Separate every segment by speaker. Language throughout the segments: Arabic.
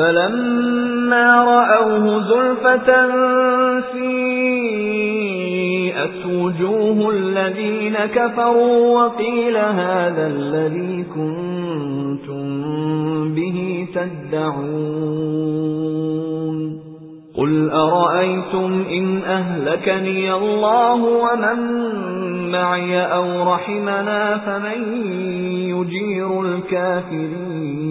Speaker 1: فَلَمَّا رَأَوْهُ زُلْفَةً سِيئَتْ وُجُوهُ الَّذِينَ كَفَرُوا وَقِيلَ هَذَا الَّذِي كُنتُم بِهِ تَدَّعُونَ قُلْ أَرَأَيْتُمْ إِنْ أَهْلَكَنِيَ اللَّهُ وَمَن مَّعِيَ أَوْ رَحِمَنَا فَمَن يُجِيرُ الْكَافِرِينَ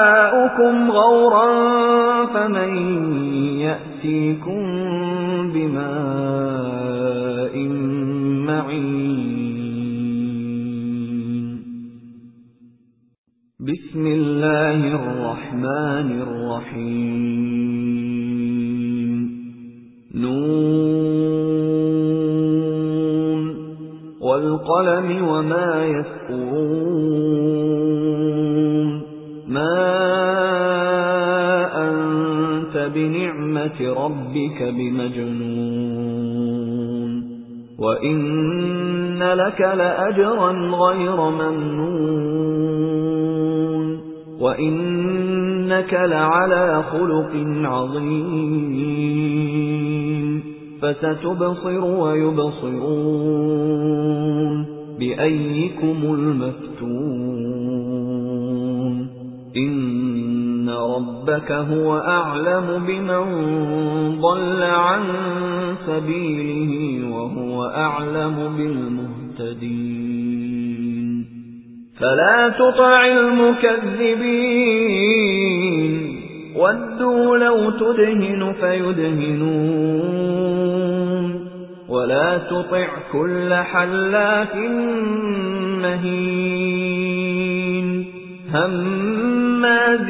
Speaker 1: مَاؤُكُمْ غَوْرًا فَمَن يَأْتِيكُم بِمَاءٍ مَّعِينٍ. بِسْمِ اللَّهِ الرَّحْمَنِ الرَّحِيمِ. نُونٌ. وَالْقَلَمِ وَمَا يَسْطُرُونَ. مَا بِنِعْمَةِ رَبِّكَ بِمَجْنُونٍ. وَإِنَّ لَكَ لَأَجْرًا غَيْرَ مَمْنُونٍ. وَإِنَّكَ لَعَلَى خُلُقٍ عَظِيمٍ. فَسَتُبْصِرُ وَيُبْصِرُونَ بِأَييِّكُمُ الْمَفْتُونُ. رَبَّكَ هُوَ أَعْلَمُ بِمَنْ ضَلَّ عَن سَبِيلِهِ وَهُوَ أَعْلَمُ بِالْمُهْتَدِينَ. فَلَا تُطِعِ الْمُكَذِّبِينَ. وَدُّوا لَوْ تُدْهِنُ فَيُدْهِنُونَ. وَلَا تُطِعْ كُلَّ حَلَّافٍ مَّهِينٍ. هَمَّازٍ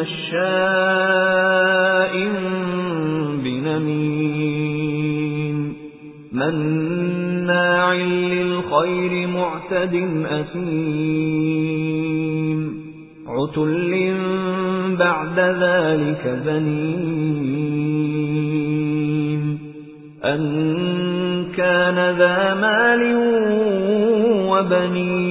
Speaker 1: مَّشَّاءٍ بِنَمِيمٍ مَّنَّاعٍ لِّلْخَيْرِ مُعْتَدٍ أَثِيمٍ عُتُلٍّ بَعْدَ ذَلِكَ زَنِيمٍ أَن كَانَ ذَا مَالٍ وَبَنِينَ